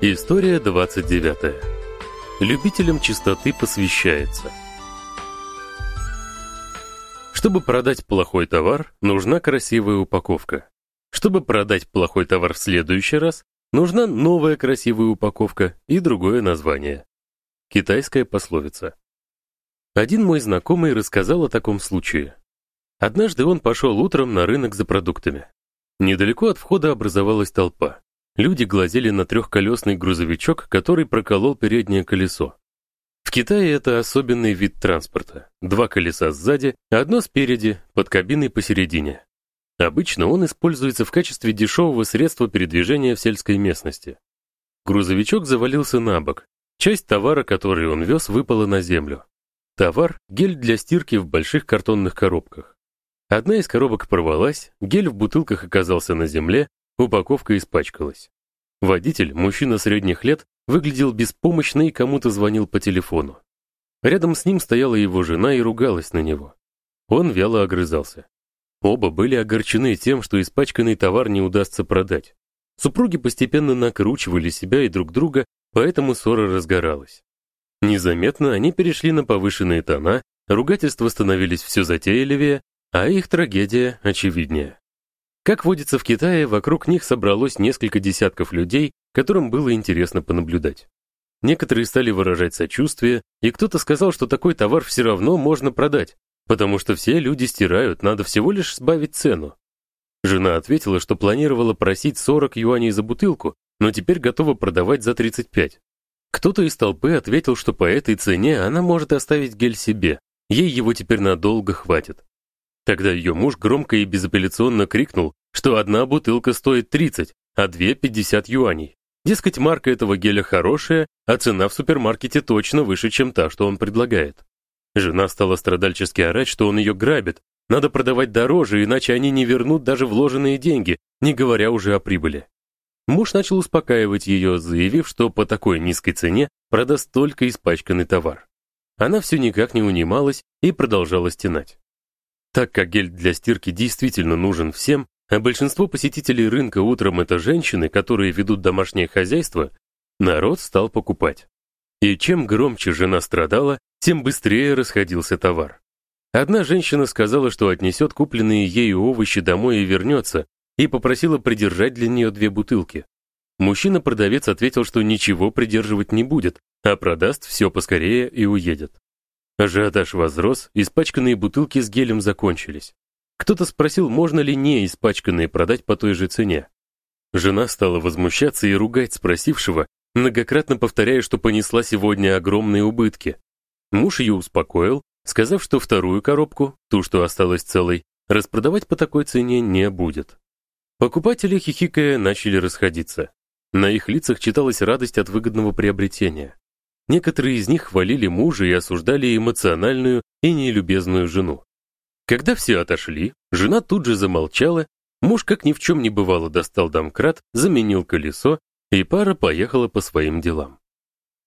История 29. Любителям чистоты посвящается. Чтобы продать плохой товар, нужна красивая упаковка. Чтобы продать плохой товар в следующий раз, нужна новая красивая упаковка и другое название. Китайская пословица. Один мой знакомый рассказал о таком случае. Однажды он пошел утром на рынок за продуктами. Недалеко от входа образовалась толпа. Люди глазели на трехколесный грузовичок, который проколол переднее колесо. В Китае это особенный вид транспорта. Два колеса сзади, одно спереди, под кабиной посередине. Обычно он используется в качестве дешевого средства передвижения в сельской местности. Грузовичок завалился на бок. Часть товара, который он вез, выпала на землю. Товар гель для стирки в больших картонных коробках. Одна из коробок порвалась, гель в бутылках оказался на земле, Упаковка испачкалась. Водитель, мужчина средних лет, выглядел беспомощно и кому-то звонил по телефону. Рядом с ним стояла его жена и ругалась на него. Он вяло огрызался. Оба были огорчены тем, что испачканный товар не удастся продать. Супруги постепенно накручивали себя и друг друга, поэтому ссора разгоралась. Незаметно они перешли на повышенные тона, ругательства становились все затейливее, а их трагедия очевиднее. Как водится в Китае, вокруг них собралось несколько десятков людей, которым было интересно понаблюдать. Некоторые стали выражать сочувствие, и кто-то сказал, что такой товар все равно можно продать, потому что все люди стирают, надо всего лишь сбавить цену. Жена ответила, что планировала просить 40 юаней за бутылку, но теперь готова продавать за 35. Кто-то из толпы ответил, что по этой цене она может оставить гель себе, ей его теперь надолго хватит. Тогда ее муж громко и безапелляционно крикнул, что одна бутылка стоит 30, а две 50 юаней. Дескать, марка этого геля хорошая, а цена в супермаркете точно выше, чем та, что он предлагает. Жена стала страдальчески орать, что он ее грабит. Надо продавать дороже, иначе они не вернут даже вложенные деньги, не говоря уже о прибыли. Муж начал успокаивать ее, заявив, что по такой низкой цене продаст только испачканный товар. Она все никак не унималась и продолжала стенать. Так как гель для стирки действительно нужен всем, а большинство посетителей рынка утром это женщины, которые ведут домашнее хозяйство, народ стал покупать. И чем громче жена страдала, тем быстрее расходился товар. Одна женщина сказала, что отнесет купленные ею овощи домой и вернется, и попросила придержать для нее две бутылки. Мужчина-продавец ответил, что ничего придерживать не будет, а продаст все поскорее и уедет. Ажиотаж возрос, испачканные бутылки с гелем закончились. Кто-то спросил, можно ли не испачканные продать по той же цене. Жена стала возмущаться и ругать спросившего, многократно повторяя, что понесла сегодня огромные убытки. Муж ее успокоил, сказав, что вторую коробку, ту, что осталась целой, распродавать по такой цене не будет. Покупатели, хихикая, начали расходиться. На их лицах читалась радость от выгодного приобретения. Некоторые из них хвалили мужа и осуждали эмоциональную и нелюбезную жену. Когда все отошли, жена тут же замолчала, муж, как ни в чем не бывало, достал домкрат, заменил колесо, и пара поехала по своим делам.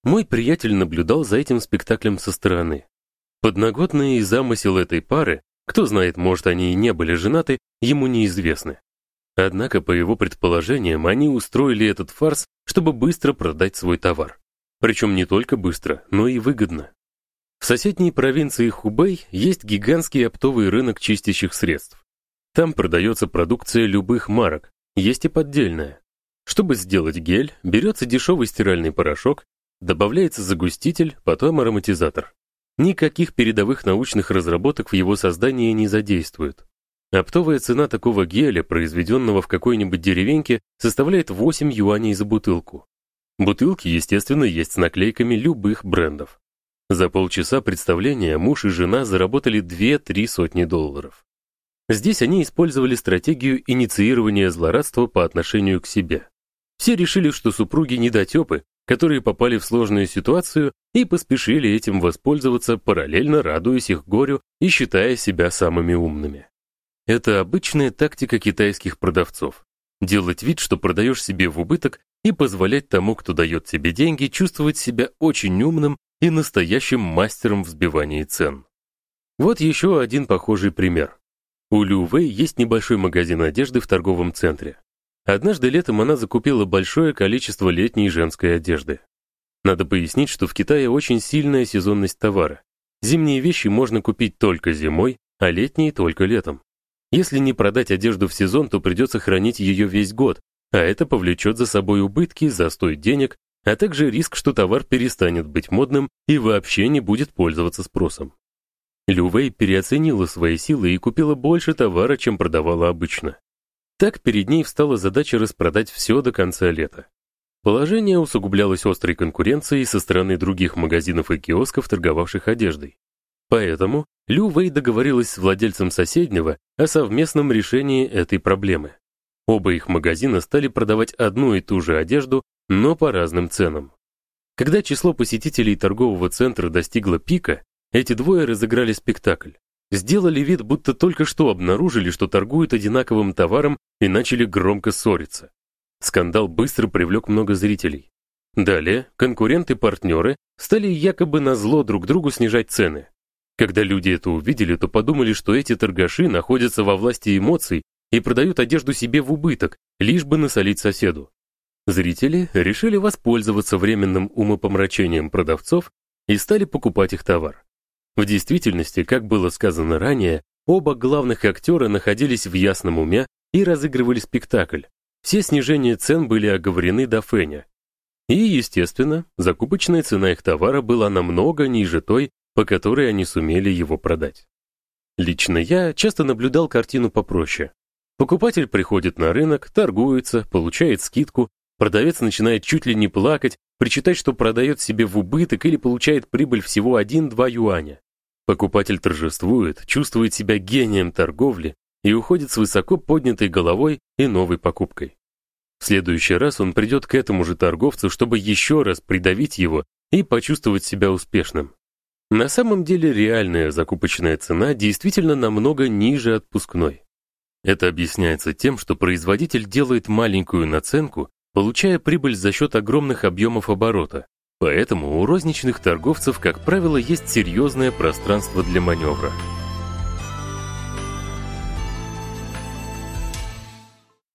Мой приятель наблюдал за этим спектаклем со стороны. Подноготный замысел этой пары, кто знает, может, они и не были женаты, ему неизвестны. Однако, по его предположениям, они устроили этот фарс, чтобы быстро продать свой товар. Причем не только быстро, но и выгодно. В соседней провинции Хубэй есть гигантский оптовый рынок чистящих средств. Там продается продукция любых марок, есть и поддельная. Чтобы сделать гель, берется дешевый стиральный порошок, добавляется загуститель, потом ароматизатор. Никаких передовых научных разработок в его создании не задействуют. Оптовая цена такого геля, произведенного в какой-нибудь деревеньке, составляет 8 юаней за бутылку. Бутылки, естественно, есть с наклейками любых брендов. За полчаса представления муж и жена заработали 2-3 сотни долларов. Здесь они использовали стратегию инициирования злорадства по отношению к себе. Все решили, что супруги недотепы, которые попали в сложную ситуацию и поспешили этим воспользоваться, параллельно радуясь их горю и считая себя самыми умными. Это обычная тактика китайских продавцов. Делать вид, что продаешь себе в убыток и позволять тому, кто дает тебе деньги, чувствовать себя очень умным и настоящим мастером взбивания цен. Вот еще один похожий пример. У Лю Вэй есть небольшой магазин одежды в торговом центре. Однажды летом она закупила большое количество летней женской одежды. Надо пояснить, что в Китае очень сильная сезонность товара. Зимние вещи можно купить только зимой, а летние только летом. Если не продать одежду в сезон, то придется хранить ее весь год, а это повлечет за собой убытки, застой денег, а также риск, что товар перестанет быть модным и вообще не будет пользоваться спросом. Лю Вэй переоценила свои силы и купила больше товара, чем продавала обычно. Так перед ней встала задача распродать все до конца лета. Положение усугублялось острой конкуренцией со стороны других магазинов и киосков, торговавших одеждой. Поэтому Лю Вэй договорилась с владельцем соседнего о совместном решении этой проблемы. Оба их магазина стали продавать одну и ту же одежду, но по разным ценам. Когда число посетителей торгового центра достигло пика, эти двое разыграли спектакль. Сделали вид, будто только что обнаружили, что торгуют одинаковым товаром и начали громко ссориться. Скандал быстро привлек много зрителей. Далее конкуренты-партнеры стали якобы назло друг другу снижать цены. Когда люди это увидели, то подумали, что эти торгаши находятся во власти эмоций и продают одежду себе в убыток, лишь бы насолить соседу. Зрители решили воспользоваться временным умопомрачением продавцов и стали покупать их товар. В действительности, как было сказано ранее, оба главных актера находились в ясном уме и разыгрывали спектакль. Все снижения цен были оговорены до феня. И, естественно, закупочная цена их товара была намного ниже той, по которой они сумели его продать. Лично я часто наблюдал картину попроще. Покупатель приходит на рынок, торгуется, получает скидку, продавец начинает чуть ли не плакать, причитать, что продает себе в убыток или получает прибыль всего 1-2 юаня. Покупатель торжествует, чувствует себя гением торговли и уходит с высоко поднятой головой и новой покупкой. В следующий раз он придет к этому же торговцу, чтобы еще раз придавить его и почувствовать себя успешным. На самом деле реальная закупочная цена действительно намного ниже отпускной. Это объясняется тем, что производитель делает маленькую наценку, получая прибыль за счет огромных объемов оборота. Поэтому у розничных торговцев, как правило, есть серьезное пространство для маневра.